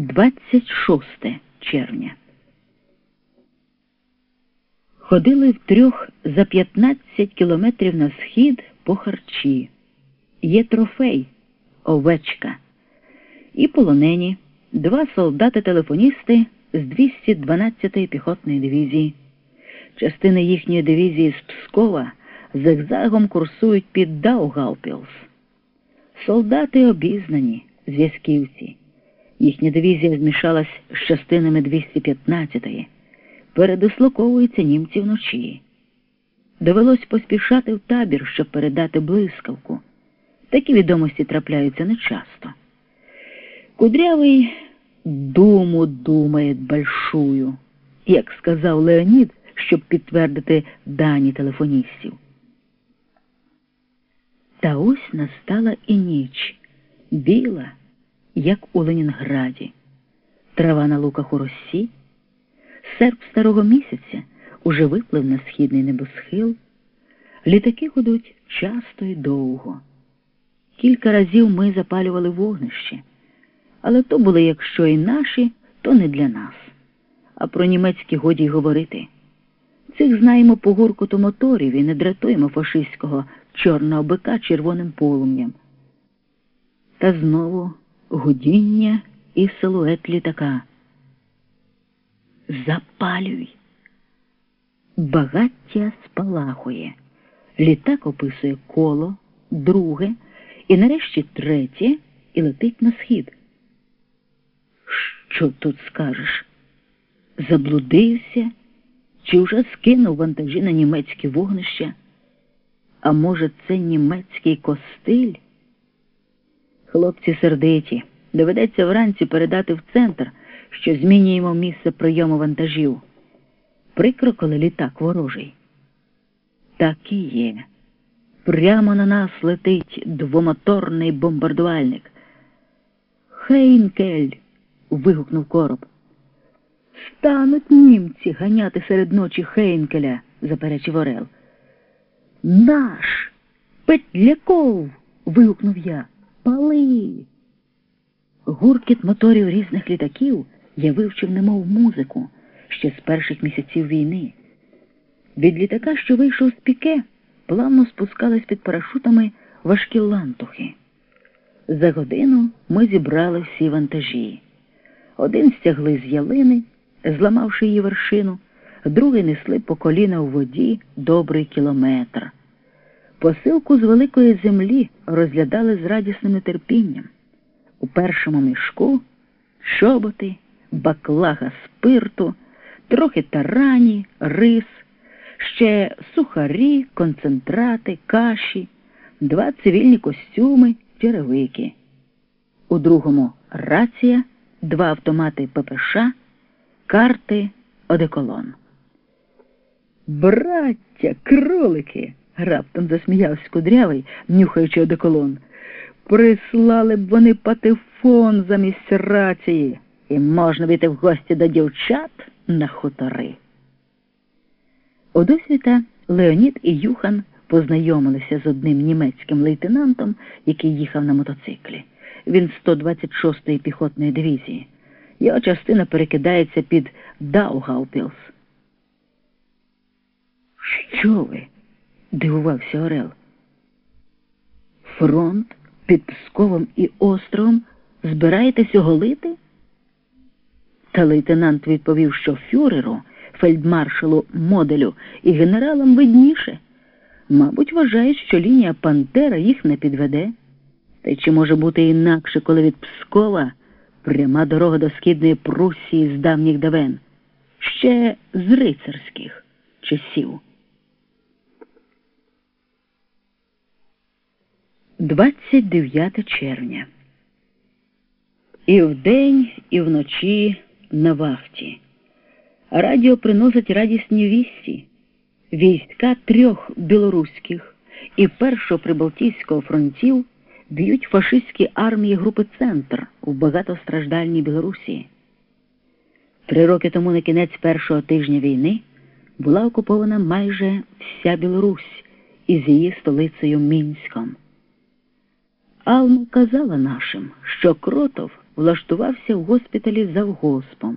26 червня. Ходили втрьох за 15 кілометрів на схід по харчі. Є трофей, овечка. І полонені два солдати-телефоністи з 212-ї піхотної дивізії. Частини їхньої дивізії з Пскова зигзагом курсують під Даугавпілс. Солдати обізнані, зв'язківці. Їхня дивізія змішалась з частинами 215-ї. Передислоковуються німці вночі. Довелось поспішати в табір, щоб передати блискавку. Такі відомості трапляються нечасто. Кудрявий думу думає большую, як сказав Леонід, щоб підтвердити дані телефоністів. Та ось настала і ніч, біла, як у Ленінграді, трава на луках у росі, серп старого місяця уже виплив на східний небосхил, літаки ходуть часто і довго. Кілька разів ми запалювали вогнище, але то були, якщо і наші, то не для нас. А про німецькі годі й говорити. Цих знаємо по гуркоту моторів і не дратуємо фашистського чорного бика червоним полум'ям. Та знову гудіння і силует літака. Запалюй. Багаття спалахує. Літак описує коло, друге і нарешті третє і летить на схід. Що тут скажеш? Заблудився? Чи вже скинув вантажі на німецьке вогнище? А може, це німецький костиль? Хлопці сердиті. Доведеться вранці передати в центр, що змінюємо місце прийому вантажів. Прикро, коли літак ворожий. Так і є. Прямо на нас летить двомоторний бомбардувальник. Хейнкель. вигукнув короб. Стануть німці ганяти серед ночі Хейнкеля, заперечив Орел. Наш Петляков. вигукнув я. Пали. Гуркіт моторів різних літаків я вивчив немов музику ще з перших місяців війни. Від літака, що вийшов з піке, плавно спускались під парашутами важкі лантухи. За годину ми зібрали всі вантажі. Один стягли з ялини, зламавши її вершину, другий несли по коліна у воді добрий кілометр. Посилку з великої землі розглядали з радісним нетерпінням. У першому мішку шоботи, баклага спирту, трохи тарані, рис, ще сухарі, концентрати, каші, два цивільні костюми, черевики. У другому рація, два автомати ППШ, карти, одеколон. Браття, кролики! Раптом засміявся кудрявий, нюхаючи одеколон. Прислали б вони патефон замість рації, і можна вийти в гості до дівчат на хутори. У досвіта Леонід і Юхан познайомилися з одним німецьким лейтенантом, який їхав на мотоциклі. Він 126-ї піхотної дивізії. Його частина перекидається під Даугавпілс. Що ви? Дивувався Орел. Фронт під Псковом і Островом збираєтесь оголити? Та лейтенант відповів, що фюреру, фельдмаршалу моделю і генералам видніше. Мабуть, вважають, що лінія Пантера їх не підведе. Та й чи може бути інакше, коли від Пскова пряма дорога до східної Пруссії з давніх давен, ще з рицарських часів. 29 червня. І вдень, і вночі на вахті. Радіо приносить радісні вісті. Війська трьох білоруських і першого прибалтійського фронтів б'ють фашистські армії групи Центр в багатостраждальній Білорусі. Три роки тому на кінець першого тижня війни була окупована майже вся Білорусь із її столицею Мінськом. Алма казала нашим, що Кротов влаштувався в госпіталі завгоспом.